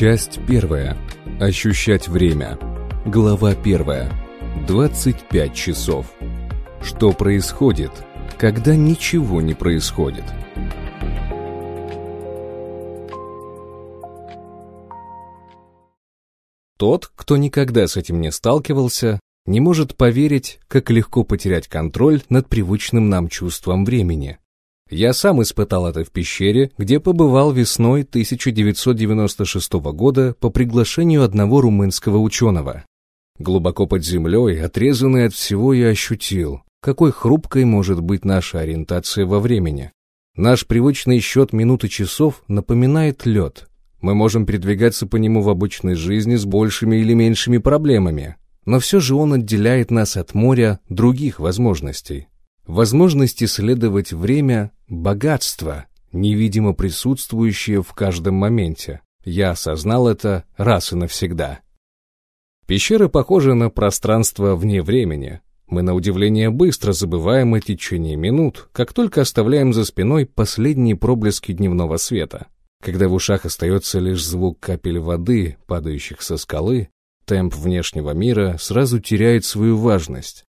Часть первая. Ощущать время. Глава первая. 25 часов. Что происходит, когда ничего не происходит? Тот, кто никогда с этим не сталкивался, не может поверить, как легко потерять контроль над привычным нам чувством времени. Я сам испытал это в пещере, где побывал весной 1996 года по приглашению одного румынского ученого. Глубоко под землей, отрезанный от всего, я ощутил, какой хрупкой может быть наша ориентация во времени. Наш привычный счет минут и часов напоминает лед. Мы можем передвигаться по нему в обычной жизни с большими или меньшими проблемами, но все же он отделяет нас от моря других возможностей. Возможность исследовать время — богатство, невидимо присутствующее в каждом моменте. Я осознал это раз и навсегда. Пещера похожа на пространство вне времени. Мы на удивление быстро забываем о течении минут, как только оставляем за спиной последние проблески дневного света. Когда в ушах остается лишь звук капель воды, падающих со скалы, темп внешнего мира сразу теряет свою важность.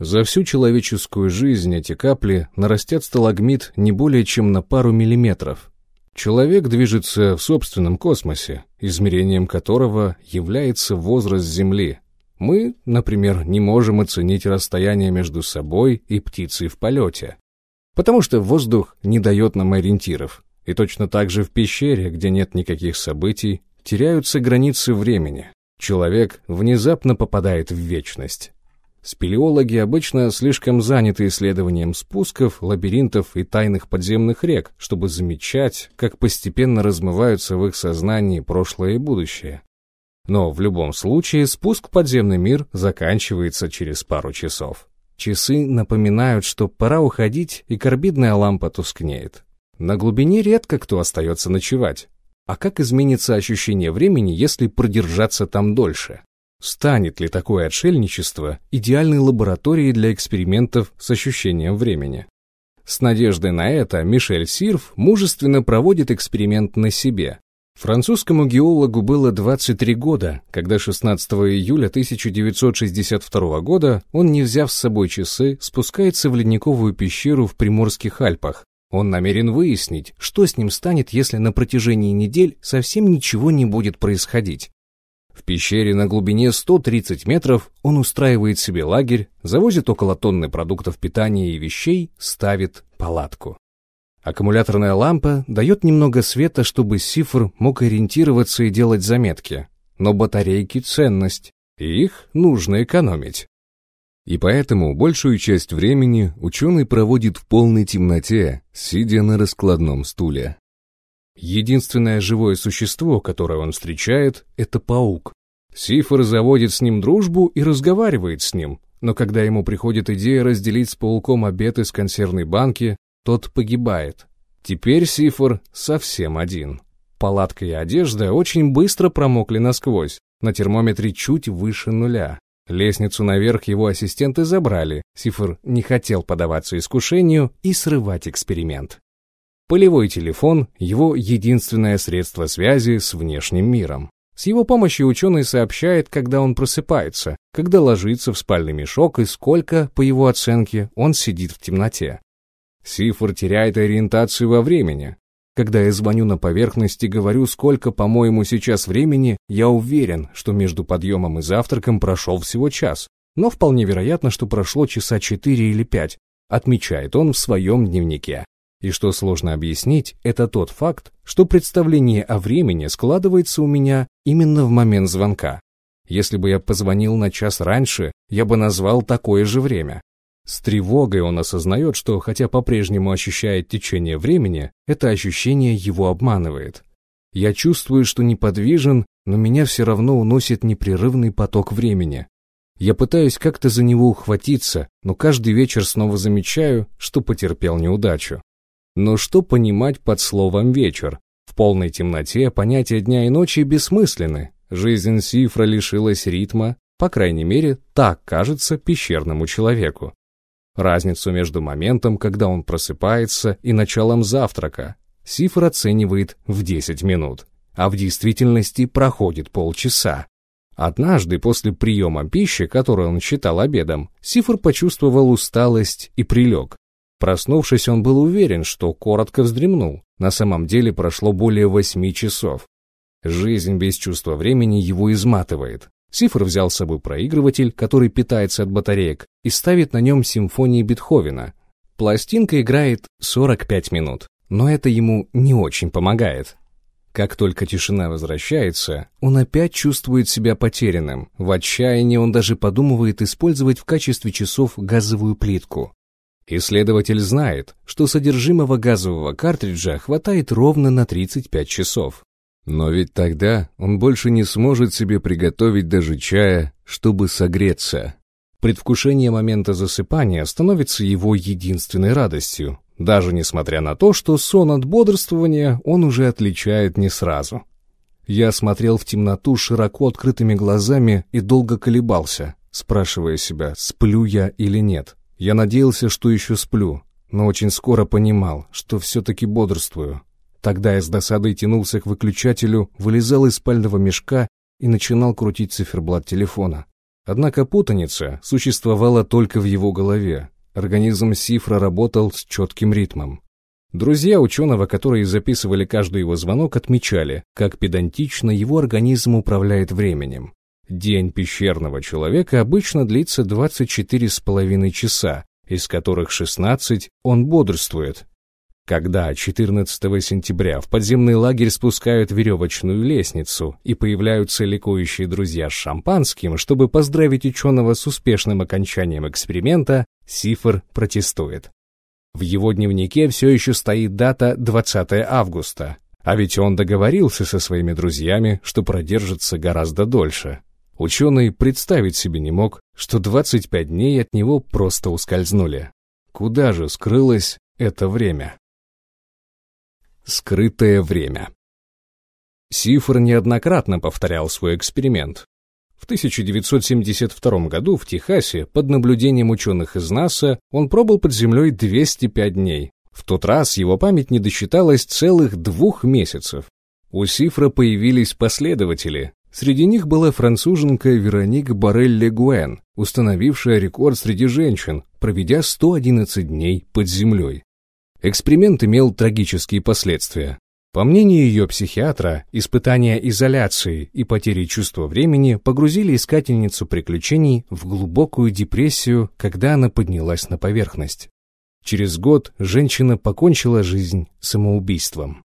За всю человеческую жизнь эти капли нарастят сталагмит не более чем на пару миллиметров. Человек движется в собственном космосе, измерением которого является возраст Земли. Мы, например, не можем оценить расстояние между собой и птицей в полете, потому что воздух не дает нам ориентиров. И точно так же в пещере, где нет никаких событий, теряются границы времени. Человек внезапно попадает в вечность. Спелеологи обычно слишком заняты исследованием спусков, лабиринтов и тайных подземных рек, чтобы замечать, как постепенно размываются в их сознании прошлое и будущее. Но в любом случае спуск в подземный мир заканчивается через пару часов. Часы напоминают, что пора уходить, и карбидная лампа тускнеет. На глубине редко кто остается ночевать. А как изменится ощущение времени, если продержаться там дольше? Станет ли такое отшельничество идеальной лабораторией для экспериментов с ощущением времени? С надеждой на это Мишель Сирф мужественно проводит эксперимент на себе. Французскому геологу было 23 года, когда 16 июля 1962 года он, не взяв с собой часы, спускается в ледниковую пещеру в Приморских Альпах. Он намерен выяснить, что с ним станет, если на протяжении недель совсем ничего не будет происходить. В пещере на глубине 130 метров он устраивает себе лагерь, завозит около тонны продуктов питания и вещей, ставит палатку. Аккумуляторная лампа дает немного света, чтобы Сифр мог ориентироваться и делать заметки. Но батарейки — ценность, и их нужно экономить. И поэтому большую часть времени ученый проводит в полной темноте, сидя на раскладном стуле. Единственное живое существо, которое он встречает, это паук. Сифор заводит с ним дружбу и разговаривает с ним, но когда ему приходит идея разделить с пауком обед из консервной банки, тот погибает. Теперь Сифор совсем один. Палатка и одежда очень быстро промокли насквозь, на термометре чуть выше нуля. Лестницу наверх его ассистенты забрали, Сифор не хотел поддаваться искушению и срывать эксперимент. Полевой телефон — его единственное средство связи с внешним миром. С его помощью ученый сообщает, когда он просыпается, когда ложится в спальный мешок и сколько, по его оценке, он сидит в темноте. Сифр теряет ориентацию во времени. Когда я звоню на поверхность и говорю, сколько, по-моему, сейчас времени, я уверен, что между подъемом и завтраком прошел всего час, но вполне вероятно, что прошло часа четыре или пять, отмечает он в своем дневнике. И что сложно объяснить, это тот факт, что представление о времени складывается у меня именно в момент звонка. Если бы я позвонил на час раньше, я бы назвал такое же время. С тревогой он осознает, что хотя по-прежнему ощущает течение времени, это ощущение его обманывает. Я чувствую, что неподвижен, но меня все равно уносит непрерывный поток времени. Я пытаюсь как-то за него ухватиться, но каждый вечер снова замечаю, что потерпел неудачу. Но что понимать под словом «вечер»? В полной темноте понятия дня и ночи бессмысленны. Жизнь Сифра лишилась ритма, по крайней мере, так кажется пещерному человеку. Разницу между моментом, когда он просыпается, и началом завтрака Сифр оценивает в 10 минут. а в действительности проходит полчаса. Однажды после приема пищи, которую он считал обедом, Сифр почувствовал усталость и прилег. Проснувшись, он был уверен, что коротко вздремнул. На самом деле прошло более восьми часов. Жизнь без чувства времени его изматывает. Сифр взял с собой проигрыватель, который питается от батареек, и ставит на нем симфонии Бетховена. Пластинка играет 45 минут, но это ему не очень помогает. Как только тишина возвращается, он опять чувствует себя потерянным. В отчаянии он даже подумывает использовать в качестве часов газовую плитку. Исследователь знает, что содержимого газового картриджа хватает ровно на 35 часов. Но ведь тогда он больше не сможет себе приготовить даже чая, чтобы согреться. Предвкушение момента засыпания становится его единственной радостью, даже несмотря на то, что сон от бодрствования он уже отличает не сразу. Я смотрел в темноту широко открытыми глазами и долго колебался, спрашивая себя, сплю я или нет. Я надеялся, что еще сплю, но очень скоро понимал, что все-таки бодрствую. Тогда я с досадой тянулся к выключателю, вылезал из спального мешка и начинал крутить циферблат телефона. Однако путаница существовала только в его голове. Организм Сифра работал с четким ритмом. Друзья ученого, которые записывали каждый его звонок, отмечали, как педантично его организм управляет временем. День пещерного человека обычно длится 24,5 часа, из которых 16 он бодрствует, когда 14 сентября в подземный лагерь спускают веревочную лестницу и появляются ликующие друзья с шампанским, чтобы поздравить ученого с успешным окончанием эксперимента, Сифр протестует. В его дневнике все еще стоит дата 20 августа, а ведь он договорился со своими друзьями, что продержится гораздо дольше. Ученый представить себе не мог, что 25 дней от него просто ускользнули. Куда же скрылось это время? Скрытое время. Сифр неоднократно повторял свой эксперимент. В 1972 году в Техасе под наблюдением ученых из НАСА он пробыл под землей 205 дней. В тот раз его память не досчиталась целых двух месяцев. У Сифра появились последователи. Среди них была француженка Вероник Барель-Легуэн, установившая рекорд среди женщин, проведя 111 дней под землей. Эксперимент имел трагические последствия. По мнению ее психиатра, испытания изоляции и потери чувства времени погрузили искательницу приключений в глубокую депрессию, когда она поднялась на поверхность. Через год женщина покончила жизнь самоубийством.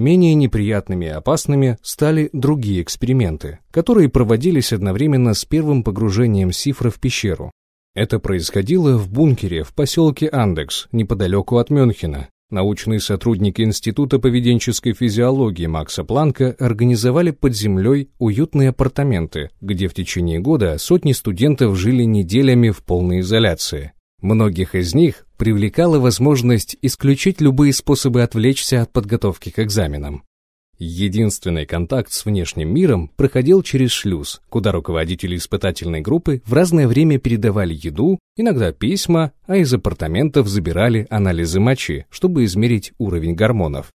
Менее неприятными и опасными стали другие эксперименты, которые проводились одновременно с первым погружением Сифра в пещеру. Это происходило в бункере в поселке Андекс, неподалеку от Мюнхена. Научные сотрудники Института поведенческой физиологии Макса Планка организовали под землей уютные апартаменты, где в течение года сотни студентов жили неделями в полной изоляции. Многих из них привлекала возможность исключить любые способы отвлечься от подготовки к экзаменам. Единственный контакт с внешним миром проходил через шлюз, куда руководители испытательной группы в разное время передавали еду, иногда письма, а из апартаментов забирали анализы мочи, чтобы измерить уровень гормонов.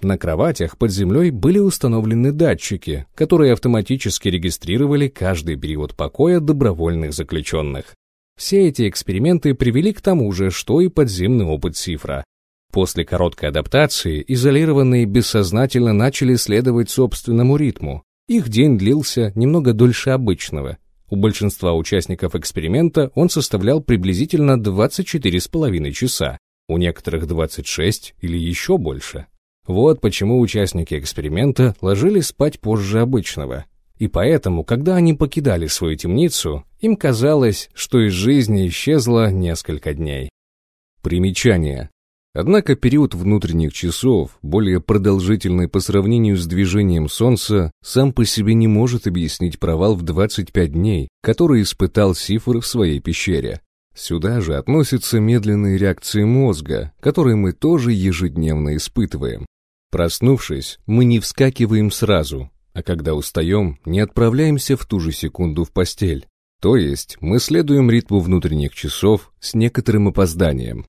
На кроватях под землей были установлены датчики, которые автоматически регистрировали каждый период покоя добровольных заключенных. Все эти эксперименты привели к тому же, что и подземный опыт Сифра. После короткой адаптации изолированные бессознательно начали следовать собственному ритму. Их день длился немного дольше обычного. У большинства участников эксперимента он составлял приблизительно 24,5 часа, у некоторых 26 или еще больше. Вот почему участники эксперимента ложились спать позже обычного. И поэтому, когда они покидали свою темницу, им казалось, что из жизни исчезло несколько дней. Примечание. Однако период внутренних часов, более продолжительный по сравнению с движением Солнца, сам по себе не может объяснить провал в 25 дней, который испытал Сифр в своей пещере. Сюда же относятся медленные реакции мозга, которые мы тоже ежедневно испытываем. Проснувшись, мы не вскакиваем сразу, а когда устаем, не отправляемся в ту же секунду в постель. То есть мы следуем ритму внутренних часов с некоторым опозданием.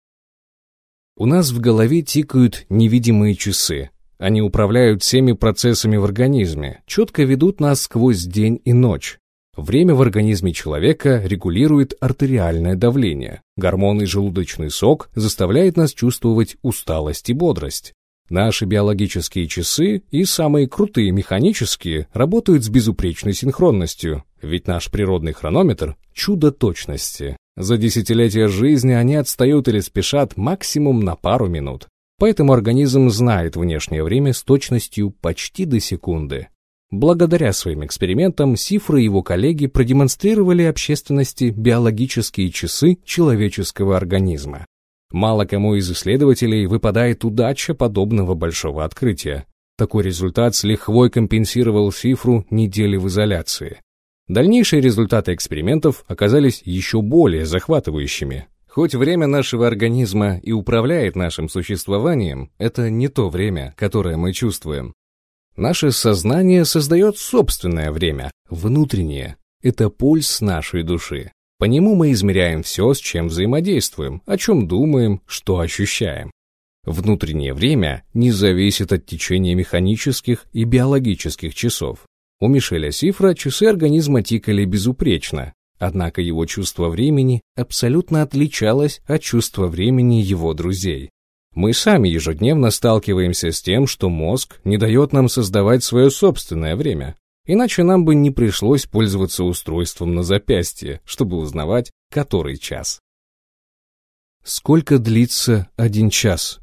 У нас в голове тикают невидимые часы. Они управляют всеми процессами в организме, четко ведут нас сквозь день и ночь. Время в организме человека регулирует артериальное давление. Гормон и желудочный сок заставляет нас чувствовать усталость и бодрость. Наши биологические часы и самые крутые механические работают с безупречной синхронностью, ведь наш природный хронометр – чудо точности. За десятилетия жизни они отстают или спешат максимум на пару минут. Поэтому организм знает внешнее время с точностью почти до секунды. Благодаря своим экспериментам Сифр и его коллеги продемонстрировали общественности биологические часы человеческого организма. Мало кому из исследователей выпадает удача подобного большого открытия. Такой результат с лихвой компенсировал Сифру недели в изоляции. Дальнейшие результаты экспериментов оказались еще более захватывающими. Хоть время нашего организма и управляет нашим существованием, это не то время, которое мы чувствуем. Наше сознание создает собственное время, внутреннее. Это пульс нашей души. По нему мы измеряем все, с чем взаимодействуем, о чем думаем, что ощущаем. Внутреннее время не зависит от течения механических и биологических часов. У Мишеля Сифра часы организма тикали безупречно, однако его чувство времени абсолютно отличалось от чувства времени его друзей. Мы сами ежедневно сталкиваемся с тем, что мозг не дает нам создавать свое собственное время. Иначе нам бы не пришлось пользоваться устройством на запястье, чтобы узнавать, который час. Сколько длится один час?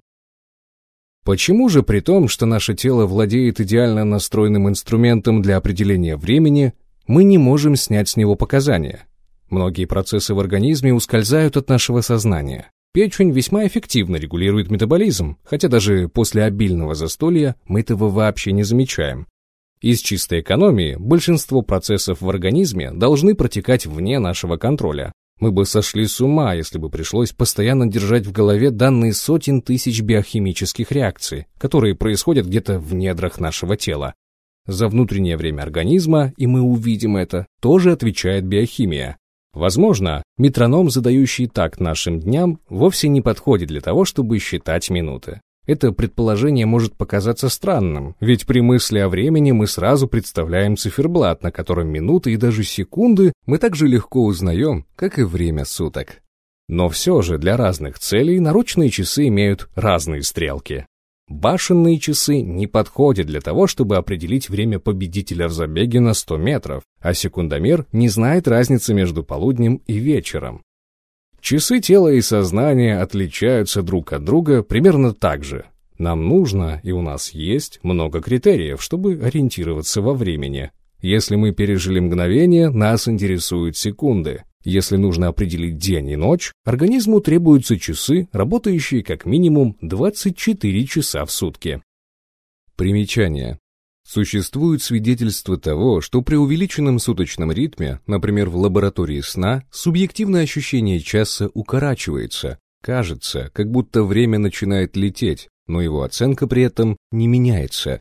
Почему же при том, что наше тело владеет идеально настроенным инструментом для определения времени, мы не можем снять с него показания? Многие процессы в организме ускользают от нашего сознания. Печень весьма эффективно регулирует метаболизм, хотя даже после обильного застолья мы этого вообще не замечаем. Из чистой экономии большинство процессов в организме должны протекать вне нашего контроля. Мы бы сошли с ума, если бы пришлось постоянно держать в голове данные сотен тысяч биохимических реакций, которые происходят где-то в недрах нашего тела. За внутреннее время организма, и мы увидим это, тоже отвечает биохимия. Возможно, метроном, задающий такт нашим дням, вовсе не подходит для того, чтобы считать минуты. Это предположение может показаться странным, ведь при мысли о времени мы сразу представляем циферблат, на котором минуты и даже секунды мы так же легко узнаем, как и время суток. Но все же для разных целей наручные часы имеют разные стрелки. Башенные часы не подходят для того, чтобы определить время победителя в забеге на 100 метров, а секундомер не знает разницы между полуднем и вечером. Часы тела и сознания отличаются друг от друга примерно так же. Нам нужно, и у нас есть, много критериев, чтобы ориентироваться во времени. Если мы пережили мгновение, нас интересуют секунды. Если нужно определить день и ночь, организму требуются часы, работающие как минимум 24 часа в сутки. Примечание. Существуют свидетельства того, что при увеличенном суточном ритме, например, в лаборатории сна, субъективное ощущение часа укорачивается. Кажется, как будто время начинает лететь, но его оценка при этом не меняется.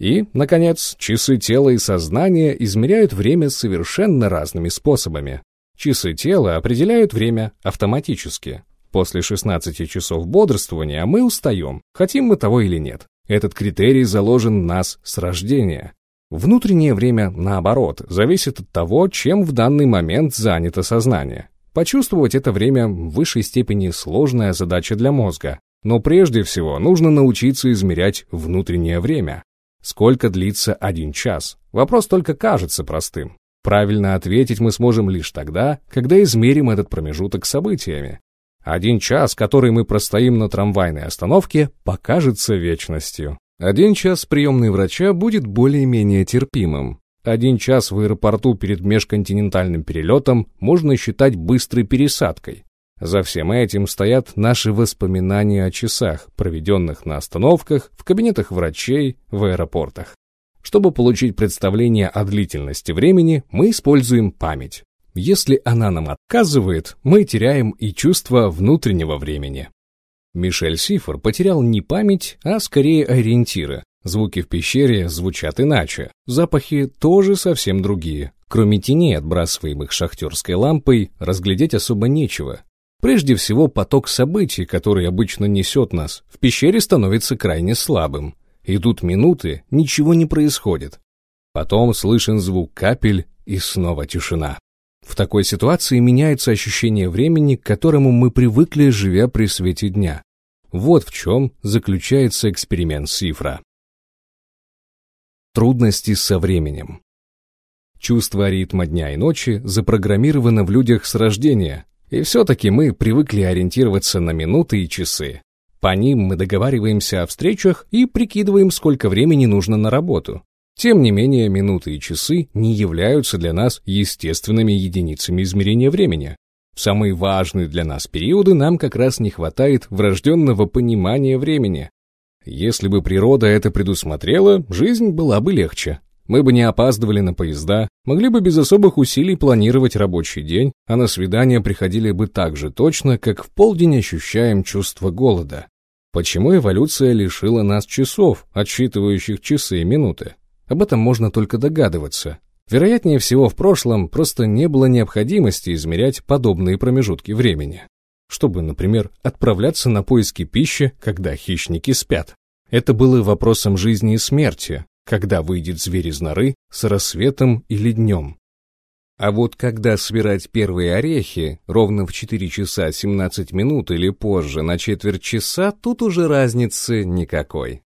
И, наконец, часы тела и сознания измеряют время совершенно разными способами. Часы тела определяют время автоматически. После 16 часов бодрствования мы устаем, хотим мы того или нет. Этот критерий заложен в нас с рождения. Внутреннее время, наоборот, зависит от того, чем в данный момент занято сознание. Почувствовать это время в высшей степени сложная задача для мозга. Но прежде всего нужно научиться измерять внутреннее время. Сколько длится один час? Вопрос только кажется простым. Правильно ответить мы сможем лишь тогда, когда измерим этот промежуток событиями. Один час, который мы простоим на трамвайной остановке, покажется вечностью. Один час приемной врача будет более-менее терпимым. Один час в аэропорту перед межконтинентальным перелетом можно считать быстрой пересадкой. За всем этим стоят наши воспоминания о часах, проведенных на остановках, в кабинетах врачей, в аэропортах. Чтобы получить представление о длительности времени, мы используем память. Если она нам отказывает, мы теряем и чувство внутреннего времени. Мишель Сифор потерял не память, а скорее ориентиры. Звуки в пещере звучат иначе, запахи тоже совсем другие. Кроме теней, отбрасываемых шахтерской лампой, разглядеть особо нечего. Прежде всего, поток событий, который обычно несет нас, в пещере становится крайне слабым. Идут минуты, ничего не происходит. Потом слышен звук капель и снова тишина. В такой ситуации меняется ощущение времени, к которому мы привыкли, живя при свете дня. Вот в чем заключается эксперимент Сифра. Трудности со временем. Чувство ритма дня и ночи запрограммировано в людях с рождения, и все-таки мы привыкли ориентироваться на минуты и часы. По ним мы договариваемся о встречах и прикидываем, сколько времени нужно на работу. Тем не менее, минуты и часы не являются для нас естественными единицами измерения времени. В самые важные для нас периоды нам как раз не хватает врожденного понимания времени. Если бы природа это предусмотрела, жизнь была бы легче. Мы бы не опаздывали на поезда, могли бы без особых усилий планировать рабочий день, а на свидания приходили бы так же точно, как в полдень ощущаем чувство голода. Почему эволюция лишила нас часов, отсчитывающих часы и минуты? Об этом можно только догадываться. Вероятнее всего, в прошлом просто не было необходимости измерять подобные промежутки времени. Чтобы, например, отправляться на поиски пищи, когда хищники спят. Это было вопросом жизни и смерти, когда выйдет зверь из норы, с рассветом или днем. А вот когда свирать первые орехи, ровно в 4 часа 17 минут или позже на четверть часа, тут уже разницы никакой.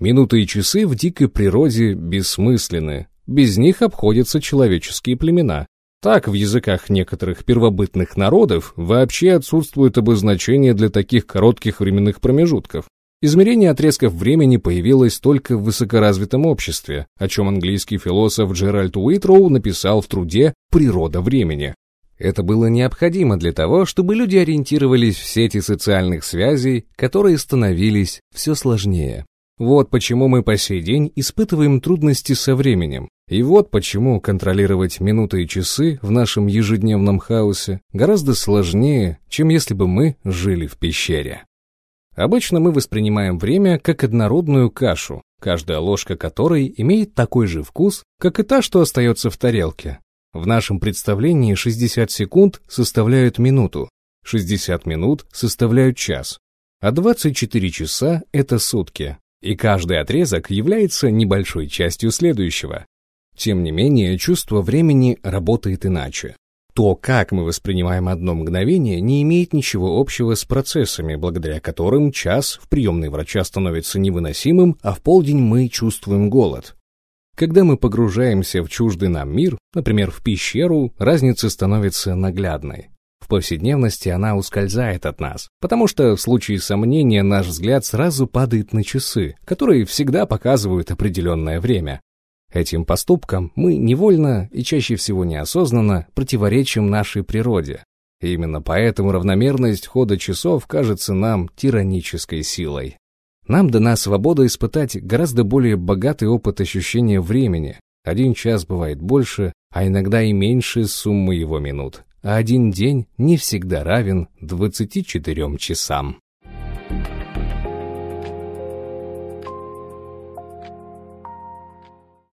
Минуты и часы в дикой природе бессмысленны, без них обходятся человеческие племена. Так, в языках некоторых первобытных народов вообще отсутствует обозначение для таких коротких временных промежутков. Измерение отрезков времени появилось только в высокоразвитом обществе, о чем английский философ Джеральд Уитроу написал в труде «Природа времени». Это было необходимо для того, чтобы люди ориентировались в сети социальных связей, которые становились все сложнее. Вот почему мы по сей день испытываем трудности со временем. И вот почему контролировать минуты и часы в нашем ежедневном хаосе гораздо сложнее, чем если бы мы жили в пещере. Обычно мы воспринимаем время как однородную кашу, каждая ложка которой имеет такой же вкус, как и та, что остается в тарелке. В нашем представлении 60 секунд составляют минуту, 60 минут составляют час, а 24 часа — это сутки, и каждый отрезок является небольшой частью следующего. Тем не менее, чувство времени работает иначе. То, как мы воспринимаем одно мгновение, не имеет ничего общего с процессами, благодаря которым час в приемной врача становится невыносимым, а в полдень мы чувствуем голод. Когда мы погружаемся в чуждый нам мир, например, в пещеру, разница становится наглядной. Повседневности она ускользает от нас, потому что в случае сомнения наш взгляд сразу падает на часы, которые всегда показывают определенное время. Этим поступкам мы невольно и чаще всего неосознанно противоречим нашей природе. И именно поэтому равномерность хода часов кажется нам тиранической силой. Нам дана свобода испытать гораздо более богатый опыт ощущения времени. Один час бывает больше, а иногда и меньше суммы его минут. А один день не всегда равен 24 часам.